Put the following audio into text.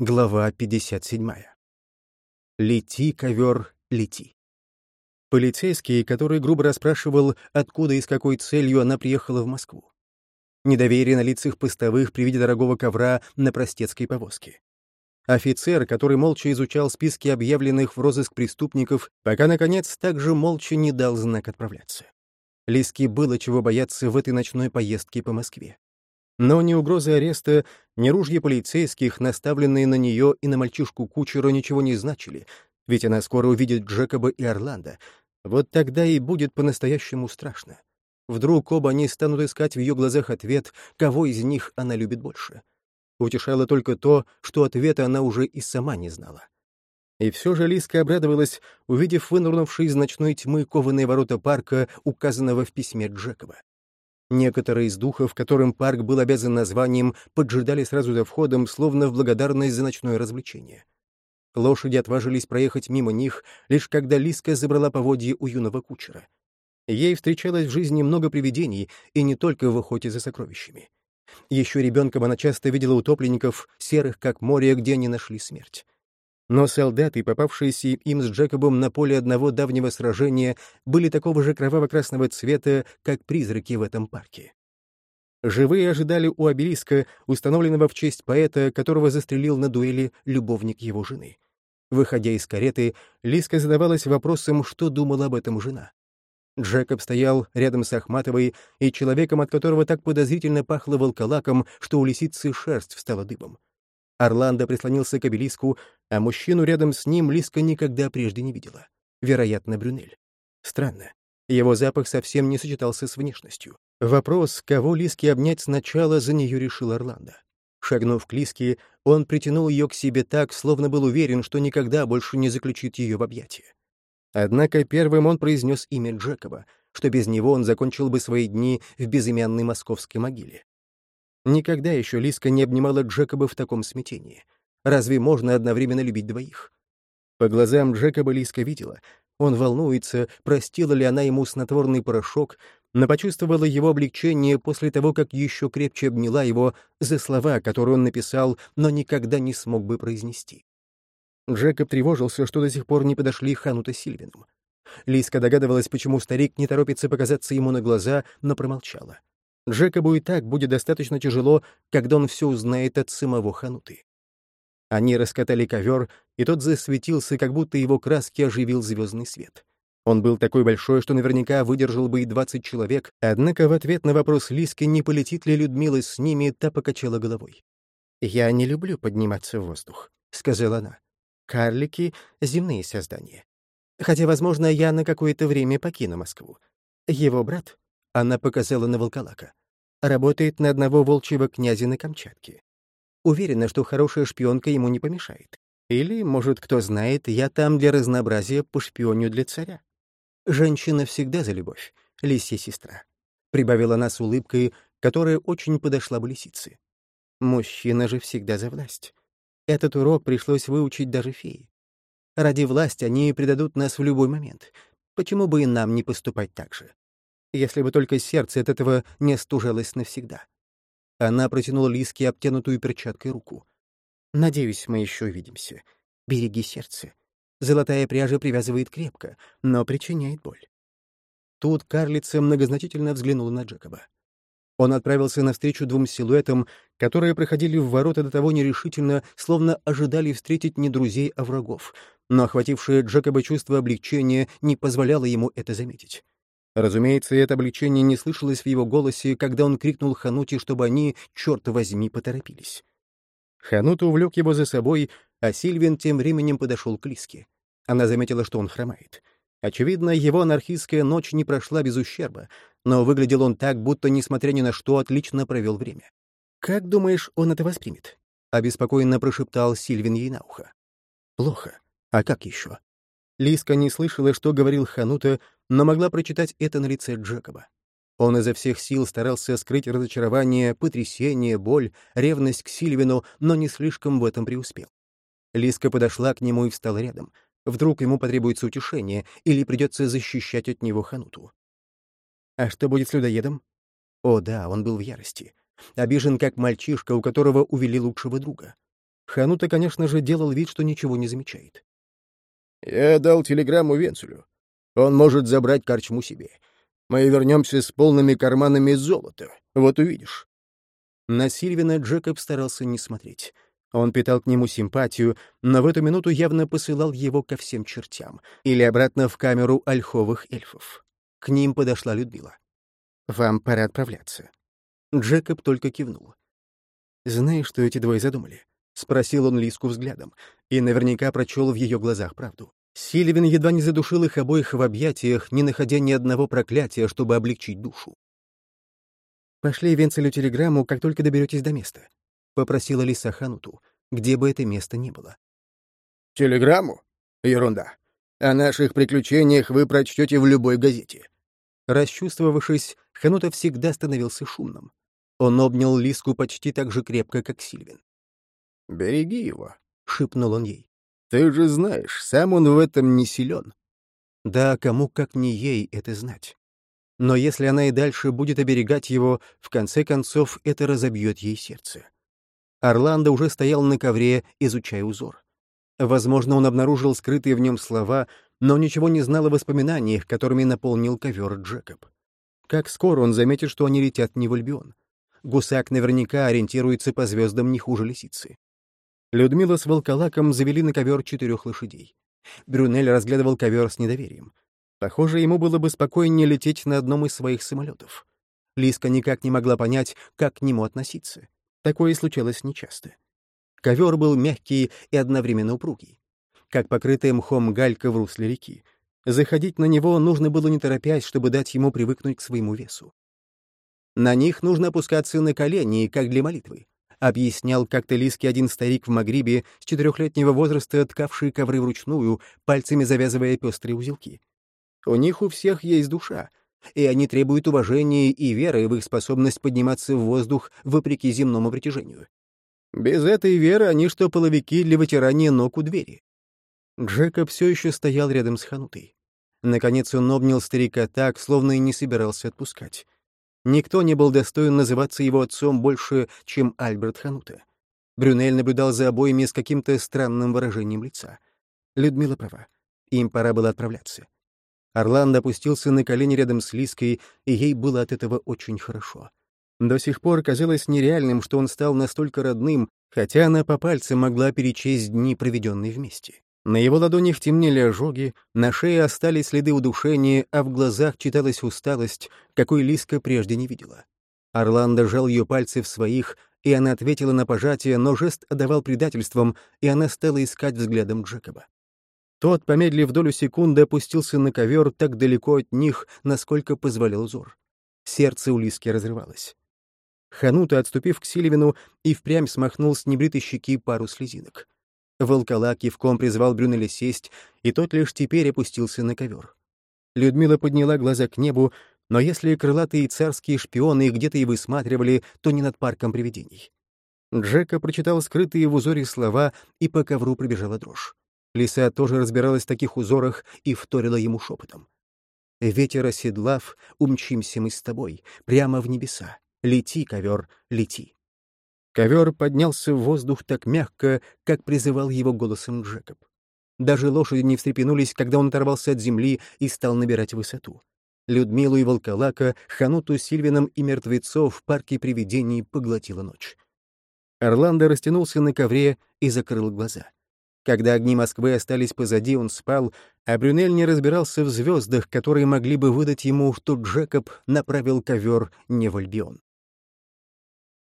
Глава 57. «Лети, ковер, лети». Полицейский, который грубо расспрашивал, откуда и с какой целью она приехала в Москву. Недоверие на лицах постовых при виде дорогого ковра на простецкой повозке. Офицер, который молча изучал списки объявленных в розыск преступников, пока, наконец, также молча не дал знак отправляться. Лиске было чего бояться в этой ночной поездке по Москве. Но ни угрозы ареста, ни ружья полицейских, наставленные на нее и на мальчишку кучера, ничего не значили, ведь она скоро увидит Джекоба и Орландо. Вот тогда и будет по-настоящему страшно. Вдруг оба они станут искать в ее глазах ответ, кого из них она любит больше. Утешало только то, что ответа она уже и сама не знала. И все же Лиска обрадовалась, увидев вынурнувшие из ночной тьмы кованые ворота парка, указанного в письме Джекоба. Некоторые из духов, которым парк был обязан названием, поджидали сразу за входом, словно в благодарность за ночное развлечение. Лошади отважились проехать мимо них, лишь когда Лиска забрала поводье у юного кучера. Ей встречалось в жизни много привидений, и не только в охоте за сокровищами. Еще ребенком она часто видела утопленников, серых как море, где они нашли смерть. Но солдаты, попавшиеся им с Джекобом на поле одного давнего сражения, были такого же кроваво-красного цвета, как призраки в этом парке. Живые ожидали у обелиска, установленного в честь поэта, которого застрелил на дуэли любовник его жены. Выходя из кареты, Лиска задавалась вопросом, что думала об этом жена. Джекоб стоял рядом с Ахматовой и человеком, от которого так подозрительно пахло волколаком, что у лисицы шерсть встала дыбом. Орландо прислонился к обелиску, а мужчину рядом с ним Лиска никогда прежде не видела. Вероятно, Брюнель. Странно. Его запах совсем не сочетался с внешностью. Вопрос, кого Лиске обнять сначала, за нее решил Орландо. Шагнув к Лиске, он притянул ее к себе так, словно был уверен, что никогда больше не заключит ее в объятия. Однако первым он произнес имя Джекоба, что без него он закончил бы свои дни в безымянной московской могиле. Никогда еще Лиска не обнимала Джекоба в таком смятении. Разве можно одновременно любить двоих? По глазам Джекоба Лиска видела. Он волнуется, простила ли она ему снотворный порошок, но почувствовала его облегчение после того, как еще крепче обняла его за слова, которые он написал, но никогда не смог бы произнести. Джекоб тревожился, что до сих пор не подошли Ханута Сильвином. Лиска догадывалась, почему старик не торопится показаться ему на глаза, но промолчала. Джекобу и так будет достаточно тяжело, когда он все узнает от самого Хануты. Они раскатали ковер, и тот засветился, как будто его краски оживил звездный свет. Он был такой большой, что наверняка выдержал бы и двадцать человек, однако в ответ на вопрос Лиски, не полетит ли Людмила с ними, та покачала головой. «Я не люблю подниматься в воздух», — сказала она. «Карлики — земные создания. Хотя, возможно, я на какое-то время покину Москву. Его брат, она показала на волколака. Работает на одного волчьего князя на Камчатке. Уверена, что хорошая шпионка ему не помешает. Или, может, кто знает, я там для разнообразия по шпионю для царя. Женщина всегда за любовь, лисья сестра. Прибавила она с улыбкой, которая очень подошла бы лисице. Мужчина же всегда за власть. Этот урок пришлось выучить даже феи. Ради власти они предадут нас в любой момент. Почему бы и нам не поступать так же? если бы только сердце от этого не стужалось навсегда. Она протянула Лиске обтянутую перчаткой руку. «Надеюсь, мы еще увидимся. Береги сердце. Золотая пряжа привязывает крепко, но причиняет боль». Тут карлица многозначительно взглянула на Джекоба. Он отправился навстречу двум силуэтам, которые проходили в ворота до того нерешительно, словно ожидали встретить не друзей, а врагов, но охватившее Джекоба чувство облегчения не позволяло ему это заметить. Разумеется, это облегчение не слышалось в его голосе, когда он крикнул Хануте, чтобы они, черт возьми, поторопились. Ханута увлек его за собой, а Сильвин тем временем подошел к Лиске. Она заметила, что он хромает. Очевидно, его анархистская ночь не прошла без ущерба, но выглядел он так, будто, несмотря ни на что, отлично провел время. «Как думаешь, он это воспримет?» — обеспокоенно прошептал Сильвин ей на ухо. «Плохо. А как еще?» Лиска не слышала, что говорил Ханута, но могла прочитать это на лице Джекоба. Он изо всех сил старался скрыть разочарование, потрясение, боль, ревность к Сильвину, но не слишком в этом преуспел. Лиска подошла к нему и встала рядом. Вдруг ему потребуется утешение или придется защищать от него Хануту. А что будет с людоедом? О да, он был в ярости. Обижен, как мальчишка, у которого увели лучшего друга. Ханута, конечно же, делал вид, что ничего не замечает. «Я дал телеграмму Венцелю. Он может забрать корчму себе. Мы вернемся с полными карманами золота. Вот увидишь». На Сильвина Джекоб старался не смотреть. Он питал к нему симпатию, но в эту минуту явно посылал его ко всем чертям или обратно в камеру ольховых эльфов. К ним подошла Людмила. «Вам пора отправляться». Джекоб только кивнул. «Знаешь, что эти двое задумали?» — спросил он Лиску взглядом, и наверняка прочел в ее глазах правду. Сильвин едва не задушил их обоих в объятиях, не находя ни одного проклятия, чтобы облегчить душу. «Пошли Венцелю телеграмму, как только доберетесь до места», — попросила Лиса Хануту, где бы это место ни было. «Телеграмму? Ерунда. О наших приключениях вы прочтете в любой газете». Расчувствовавшись, Ханута всегда становился шумным. Он обнял Лиску почти так же крепко, как Сильвин. «Береги его», — шепнул он ей. «Ты же знаешь, сам он в этом не силен». Да, кому как не ей это знать. Но если она и дальше будет оберегать его, в конце концов это разобьет ей сердце. Орландо уже стоял на ковре, изучая узор. Возможно, он обнаружил скрытые в нем слова, но ничего не знал о воспоминаниях, которыми наполнил ковер Джекоб. Как скоро он заметит, что они летят не в Альбион. Гусак наверняка ориентируется по звездам не хуже лисицы. Людмила с волколаком завели на ковер четырех лошадей. Брюнель разглядывал ковер с недоверием. Похоже, ему было бы спокойнее лететь на одном из своих самолетов. Лиска никак не могла понять, как к нему относиться. Такое случалось нечасто. Ковер был мягкий и одновременно упругий, как покрытая мхом галька в русле реки. Заходить на него нужно было не торопясь, чтобы дать ему привыкнуть к своему весу. На них нужно опускаться на колени, как для молитвы, объяснял как-то лиски один старик в Магрибе с четырехлетнего возраста, ткавший ковры вручную, пальцами завязывая пестрые узелки. У них у всех есть душа, и они требуют уважения и веры в их способность подниматься в воздух вопреки земному притяжению. Без этой веры они что половики для вытирания ног у двери. Джекоб все еще стоял рядом с Ханутой. Наконец он обнял старика так, словно и не собирался отпускать. Никто не был достоин называться его отцом больше, чем Альберт Ханута. Брюнель наблюдал за обоими с каким-то странным выражением лица. Людмила права. Им пора было отправляться. Орландо опустился на колени рядом с Лиской, и ей было от этого очень хорошо. До сих пор казалось нереальным, что он стал настолько родным, хотя она по пальцам могла перечесть дни, проведенные вместе. На его ладонях темнели ожоги, на шее остались следы удушения, а в глазах читалась усталость, какой Лиска прежде не видела. Орландо жал ее пальцы в своих, и она ответила на пожатие, но жест отдавал предательством, и она стала искать взглядом Джекоба. Тот, помедлив долю секунды, опустился на ковер так далеко от них, насколько позволял узор. Сердце у Лиски разрывалось. Ханута, отступив к Сильвину, и впрямь смахнул с небритой щеки пару слезинок. Волкола кивком призвал Брюнеля сесть, и тот лишь теперь опустился на ковер. Людмила подняла глаза к небу, но если крылатые царские шпионы где-то и высматривали, то не над парком привидений. Джека прочитал скрытые в узоре слова, и по ковру прибежала дрожь. Лиса тоже разбиралась в таких узорах и вторила ему шепотом. «Ветер оседлав, умчимся мы с тобой, прямо в небеса. Лети, ковер, лети». Ковер поднялся в воздух так мягко, как призывал его голосом Джекоб. Даже лошади не встрепенулись, когда он оторвался от земли и стал набирать высоту. Людмилу и Волколака, Хануту, Сильвином и мертвецов в парке привидений поглотила ночь. Орландо растянулся на ковре и закрыл глаза. Когда огни Москвы остались позади, он спал, а Брюнель не разбирался в звездах, которые могли бы выдать ему, что Джекоб направил ковер не в Альбион.